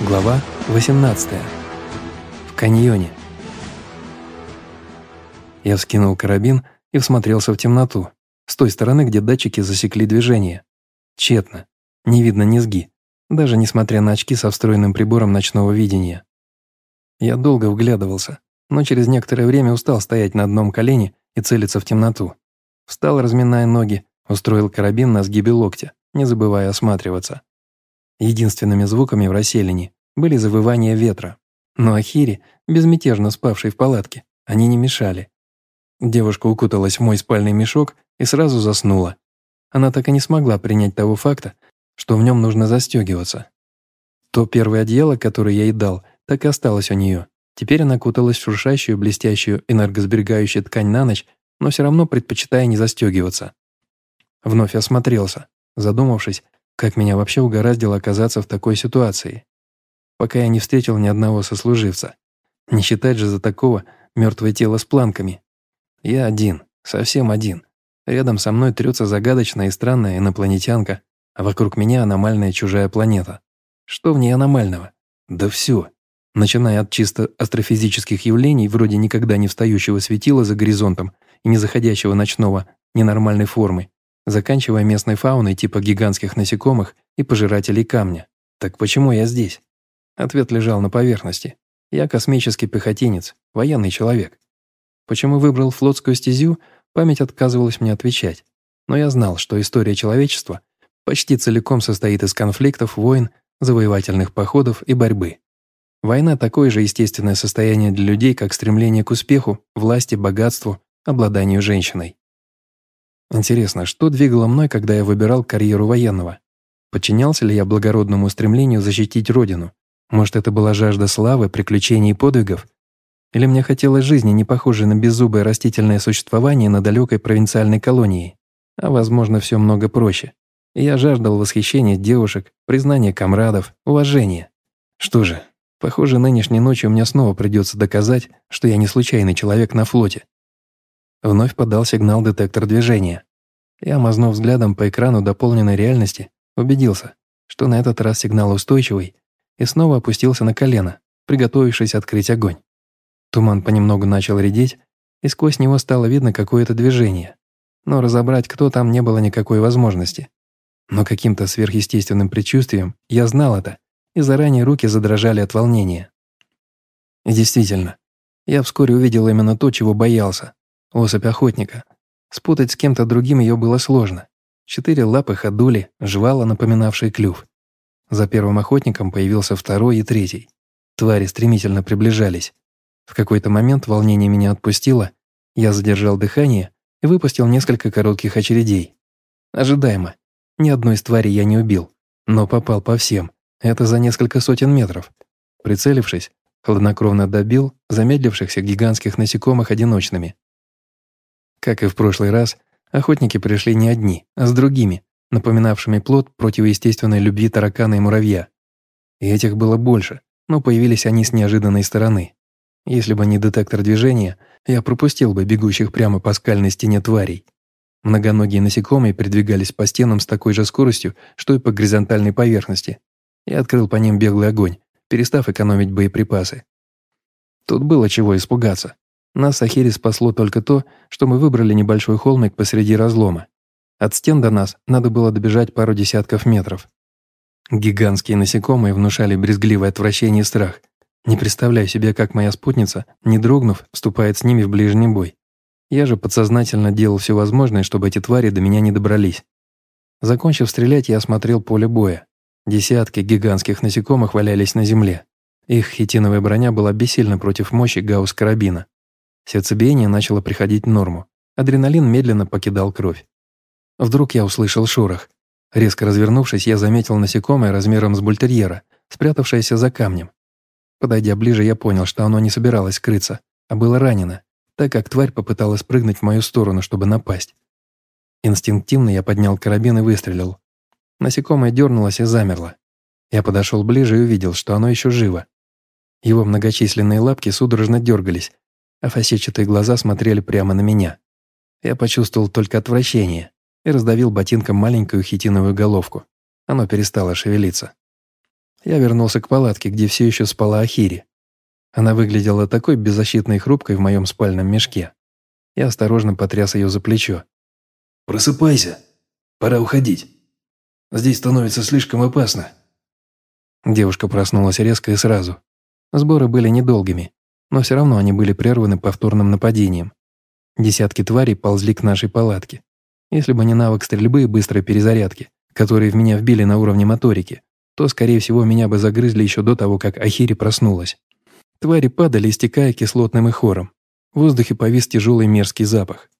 Глава 18. В каньоне. Я вскинул карабин и всмотрелся в темноту, с той стороны, где датчики засекли движение. Тщетно. Не видно низги, даже несмотря на очки со встроенным прибором ночного видения. Я долго вглядывался, но через некоторое время устал стоять на одном колене и целиться в темноту. Встал, разминая ноги, устроил карабин на сгибе локтя, не забывая осматриваться. Единственными звуками в расселине были завывания ветра. Но Ахире, безмятежно спавшей в палатке, они не мешали. Девушка укуталась в мой спальный мешок и сразу заснула. Она так и не смогла принять того факта, что в нем нужно застегиваться. То первое одеяло, которое я ей дал, так и осталось у нее. Теперь она куталась в шуршащую, блестящую, энергосберегающую ткань на ночь, но все равно предпочитая не застегиваться. Вновь осмотрелся, задумавшись, как меня вообще угораздило оказаться в такой ситуации? Пока я не встретил ни одного сослуживца. Не считать же за такого мертвое тело с планками. Я один, совсем один. Рядом со мной трется загадочная и странная инопланетянка, а вокруг меня аномальная чужая планета. Что в ней аномального? Да все. Начиная от чисто астрофизических явлений, вроде никогда не встающего светила за горизонтом и не заходящего ночного ненормальной формы, заканчивая местной фауной типа гигантских насекомых и пожирателей камня. Так почему я здесь? Ответ лежал на поверхности. Я космический пехотинец, военный человек. Почему выбрал флотскую стезю, память отказывалась мне отвечать. Но я знал, что история человечества почти целиком состоит из конфликтов, войн, завоевательных походов и борьбы. Война – такое же естественное состояние для людей, как стремление к успеху, власти, богатству, обладанию женщиной. Интересно, что двигало мной, когда я выбирал карьеру военного? Подчинялся ли я благородному стремлению защитить родину? Может, это была жажда славы, приключений и подвигов? Или мне хотелось жизни, не похожей на беззубое растительное существование на далекой провинциальной колонии? А, возможно, все много проще. Я жаждал восхищения девушек, признания комрадов, уважения. Что же, похоже, нынешней ночью мне снова придется доказать, что я не случайный человек на флоте, Вновь подал сигнал детектор движения. Я, мазнув взглядом по экрану дополненной реальности, убедился, что на этот раз сигнал устойчивый, и снова опустился на колено, приготовившись открыть огонь. Туман понемногу начал редеть, и сквозь него стало видно какое-то движение. Но разобрать, кто там, не было никакой возможности. Но каким-то сверхъестественным предчувствием я знал это, и заранее руки задрожали от волнения. И действительно, я вскоре увидел именно то, чего боялся. Особь охотника. Спутать с кем-то другим ее было сложно. Четыре лапы ходули, жвала, напоминавшие клюв. За первым охотником появился второй и третий. Твари стремительно приближались. В какой-то момент волнение меня отпустило, я задержал дыхание и выпустил несколько коротких очередей. Ожидаемо. Ни одной из тварей я не убил, но попал по всем. Это за несколько сотен метров. Прицелившись, хладнокровно добил замедлившихся гигантских насекомых одиночными. Как и в прошлый раз, охотники пришли не одни, а с другими, напоминавшими плод противоестественной любви таракана и муравья. И этих было больше, но появились они с неожиданной стороны. Если бы не детектор движения, я пропустил бы бегущих прямо по скальной стене тварей. Многоногие насекомые передвигались по стенам с такой же скоростью, что и по горизонтальной поверхности. Я открыл по ним беглый огонь, перестав экономить боеприпасы. Тут было чего испугаться. Нас Ахири спасло только то, что мы выбрали небольшой холмик посреди разлома. От стен до нас надо было добежать пару десятков метров. Гигантские насекомые внушали брезгливое отвращение и страх. Не представляю себе, как моя спутница, не дрогнув, вступает с ними в ближний бой. Я же подсознательно делал все возможное, чтобы эти твари до меня не добрались. Закончив стрелять, я осмотрел поле боя. Десятки гигантских насекомых валялись на земле. Их хитиновая броня была бессильна против мощи гаусс-карабина. Сердцебиение начало приходить в норму. Адреналин медленно покидал кровь. Вдруг я услышал шорох. Резко развернувшись, я заметил насекомое размером с бультерьера, спрятавшееся за камнем. Подойдя ближе, я понял, что оно не собиралось скрыться, а было ранено, так как тварь попыталась прыгнуть в мою сторону, чтобы напасть. Инстинктивно я поднял карабин и выстрелил. Насекомое дернулось и замерло. Я подошел ближе и увидел, что оно еще живо. Его многочисленные лапки судорожно дергались, а фасетчатые глаза смотрели прямо на меня. Я почувствовал только отвращение и раздавил ботинком маленькую хитиновую головку. Оно перестало шевелиться. Я вернулся к палатке, где все еще спала Ахири. Она выглядела такой беззащитной и хрупкой в моем спальном мешке. Я осторожно потряс ее за плечо. «Просыпайся. Пора уходить. Здесь становится слишком опасно». Девушка проснулась резко и сразу. Сборы были недолгими, но все равно они были прерваны повторным нападением. Десятки тварей ползли к нашей палатке. Если бы не навык стрельбы и быстрой перезарядки, которые в меня вбили на уровне моторики, то, скорее всего, меня бы загрызли еще до того, как Ахири проснулась. Твари падали, истекая кислотным и хором. В воздухе повис тяжелый мерзкий запах.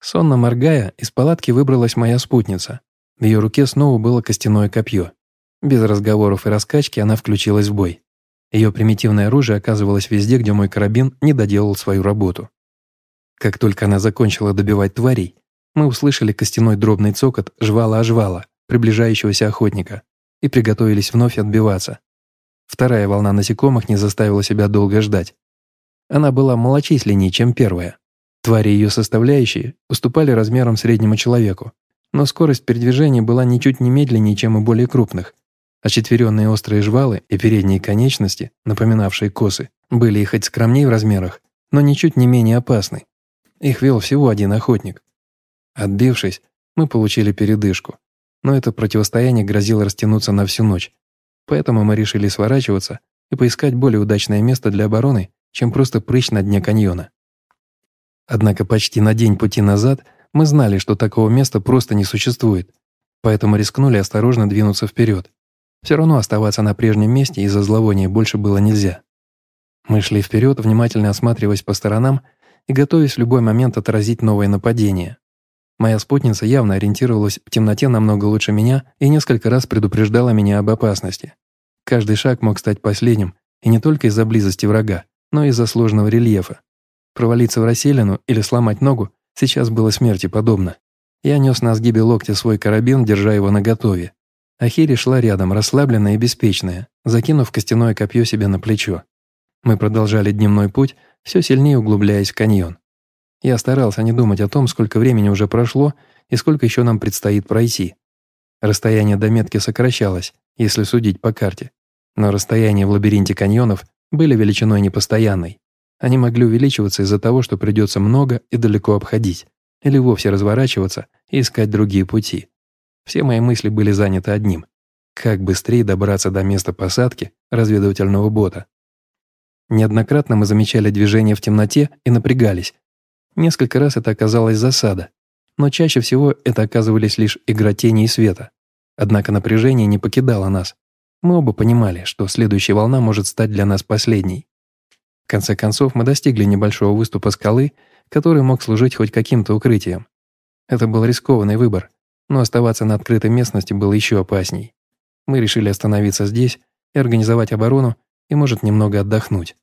Сонно моргая, из палатки выбралась моя спутница. В ее руке снова было костяное копье. Без разговоров и раскачки она включилась в бой. Ее примитивное оружие оказывалось везде, где мой карабин не доделал свою работу. Как только она закончила добивать тварей, мы услышали костяной дробный цокот жвала-ожвала, приближающегося охотника, и приготовились вновь отбиваться. Вторая волна насекомых не заставила себя долго ждать. Она была малочисленнее, чем первая. Твари ее составляющие уступали размерам среднему человеку, но скорость передвижения была ничуть не медленнее, чем у более крупных. Очетверенные острые жвалы и передние конечности, напоминавшие косы, были и хоть скромнее в размерах, но ничуть не менее опасны. Их вел всего один охотник. Отбившись, мы получили передышку, но это противостояние грозило растянуться на всю ночь, поэтому мы решили сворачиваться и поискать более удачное место для обороны, чем просто прыщ на дне каньона. Однако почти на день пути назад мы знали, что такого места просто не существует, поэтому рискнули осторожно двинуться вперед. Все равно оставаться на прежнем месте из-за зловония больше было нельзя. Мы шли вперед, внимательно осматриваясь по сторонам и готовясь в любой момент отразить новое нападение. Моя спутница явно ориентировалась в темноте намного лучше меня и несколько раз предупреждала меня об опасности. Каждый шаг мог стать последним, и не только из-за близости врага, но и из-за сложного рельефа. Провалиться в расселину или сломать ногу сейчас было смерти подобно. Я нес на сгибе локтя свой карабин, держа его наготове. Ахири шла рядом, расслабленная и беспечная, закинув костяное копье себе на плечо. Мы продолжали дневной путь, все сильнее углубляясь в каньон. Я старался не думать о том, сколько времени уже прошло и сколько еще нам предстоит пройти. Расстояние до метки сокращалось, если судить по карте, но расстояния в лабиринте каньонов были величиной непостоянной. Они могли увеличиваться из-за того, что придется много и далеко обходить, или вовсе разворачиваться и искать другие пути. Все мои мысли были заняты одним – как быстрее добраться до места посадки разведывательного бота. Неоднократно мы замечали движение в темноте и напрягались. Несколько раз это оказалась засада, но чаще всего это оказывались лишь игра тени и света. Однако напряжение не покидало нас. Мы оба понимали, что следующая волна может стать для нас последней. В конце концов, мы достигли небольшого выступа скалы, который мог служить хоть каким-то укрытием. Это был рискованный выбор, но оставаться на открытой местности было еще опасней. Мы решили остановиться здесь и организовать оборону и, может, немного отдохнуть.